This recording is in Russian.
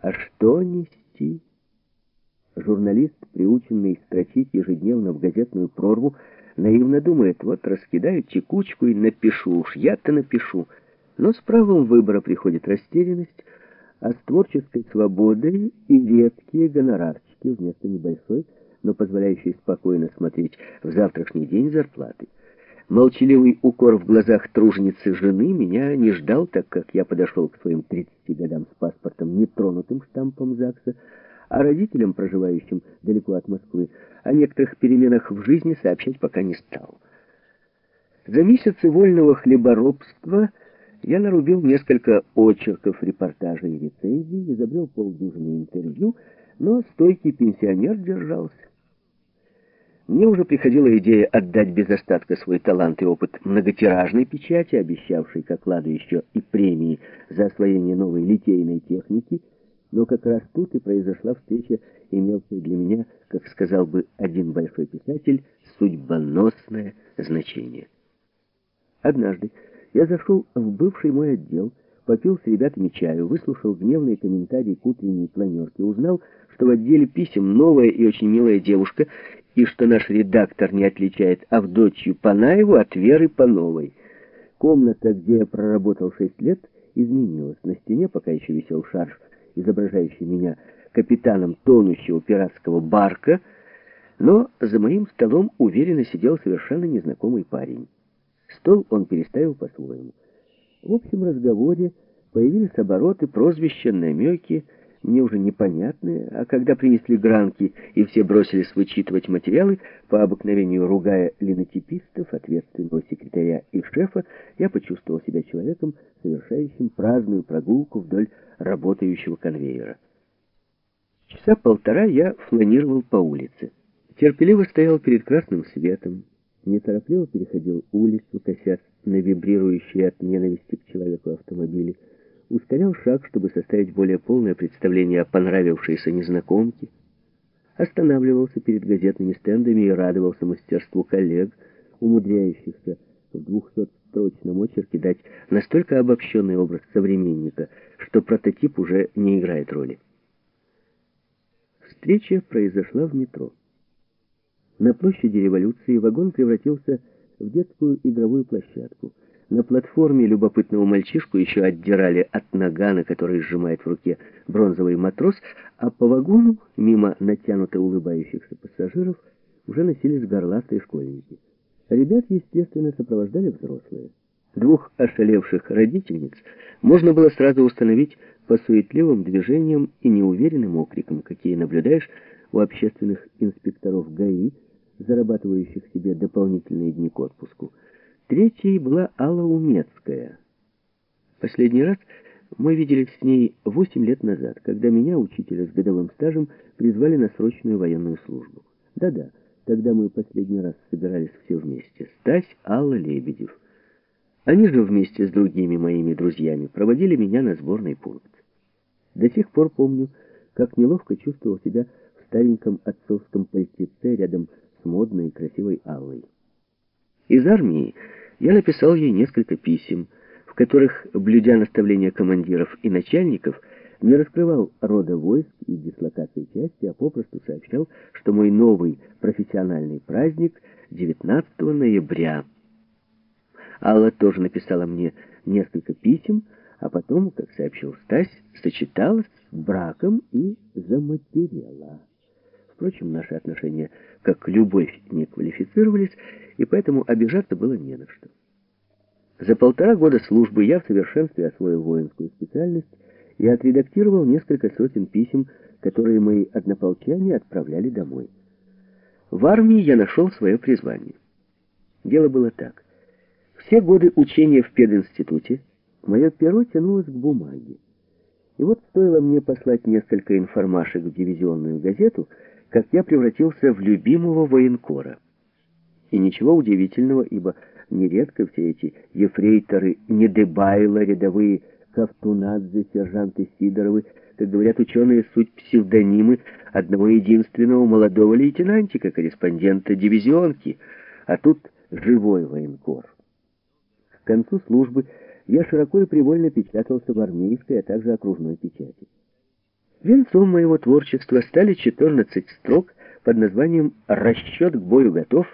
А что нести? Журналист, приученный строчить ежедневно в газетную прорву, наивно думает, вот раскидаю текучку и напишу, уж я-то напишу. Но с правом выбора приходит растерянность, а с творческой свободой и редкие гонорарчики вместо небольшой, но позволяющей спокойно смотреть в завтрашний день зарплаты. Молчаливый укор в глазах труженицы жены меня не ждал, так как я подошел к своим 30 годам нетронутым штампом ЗАГСа, а родителям, проживающим далеко от Москвы, о некоторых переменах в жизни сообщать пока не стал. За месяцы вольного хлеборобства я нарубил несколько очерков, репортажей и рецензий, изобрел полдюжины интервью, но стойкий пенсионер держался. Мне уже приходила идея отдать без остатка свой талант и опыт многотиражной печати, обещавшей к окладу еще и премии за освоение новой литейной техники, но как раз тут и произошла встреча, имевшая для меня, как сказал бы один большой писатель, судьбоносное значение. Однажды я зашел в бывший мой отдел, попил с ребятами чаю, выслушал гневные комментарии к утренней планерке, узнал, что в отделе писем новая и очень милая девушка, и что наш редактор не отличает Авдотью Панаеву от Веры Пановой. Комната, где я проработал шесть лет, изменилась. На стене пока еще висел шарф, изображающий меня капитаном тонущего пиратского барка, но за моим столом уверенно сидел совершенно незнакомый парень. Стол он переставил по-своему. В общем разговоре появились обороты, прозвища, намеки, мне уже непонятные, а когда принесли гранки и все бросились вычитывать материалы, по обыкновению ругая линотипистов, ответственного секретаря и шефа, я почувствовал себя человеком, совершающим праздную прогулку вдоль работающего конвейера. Часа полтора я фланировал по улице. Терпеливо стоял перед красным светом, неторопливо переходил улицу, косясь на вибрирующие от ненависти к человеку автомобили, ускорял шаг, чтобы составить более полное представление о понравившейся незнакомке, останавливался перед газетными стендами и радовался мастерству коллег, умудряющихся в двухсотстрочном очерке дать настолько обобщенный образ современника, что прототип уже не играет роли. Встреча произошла в метро. На площади революции вагон превратился в детскую игровую площадку — на платформе любопытного мальчишку еще отдирали от нагана, который сжимает в руке бронзовый матрос, а по вагону, мимо натянуто улыбающихся пассажиров, уже носились горластые школьники. Ребят, естественно, сопровождали взрослые. Двух ошалевших родительниц можно было сразу установить по суетливым движениям и неуверенным окрикам, какие наблюдаешь у общественных инспекторов ГАИ, зарабатывающих себе дополнительные дни к отпуску. Третьей была Алла Умецкая. Последний раз мы виделись с ней восемь лет назад, когда меня, учителя с годовым стажем, призвали на срочную военную службу. Да-да, тогда мы последний раз собирались все вместе. Стась, Алла, Лебедев. Они же вместе с другими моими друзьями проводили меня на сборный пункт. До сих пор помню, как неловко чувствовал себя в стареньком отцовском пальтеце рядом с модной и красивой Аллой. Из армии я написал ей несколько писем, в которых, блюдя наставления командиров и начальников, не раскрывал рода войск и дислокации части, а попросту сообщал, что мой новый профессиональный праздник 19 ноября. Алла тоже написала мне несколько писем, а потом, как сообщил Стась, сочеталась с браком и заматерела. Впрочем, наши отношения как любовь не квалифицировались, и поэтому обижаться было не на что. За полтора года службы я в совершенстве освоил воинскую специальность и отредактировал несколько сотен писем, которые мои однополчане отправляли домой. В армии я нашел свое призвание. Дело было так. Все годы учения в пединституте мое перо тянулось к бумаге. И вот стоило мне послать несколько информашек в дивизионную газету — как я превратился в любимого военкора. И ничего удивительного, ибо нередко все эти ефрейторы Недебайла, рядовые Ковтунадзе, сержанты Сидоровы, как говорят ученые, суть псевдонимы одного единственного молодого лейтенантика, корреспондента дивизионки, а тут живой военкор. К концу службы я широко и привольно печатался в армейской, а также окружной печати. Венцом моего творчества стали 14 строк под названием «Расчет к бою готов»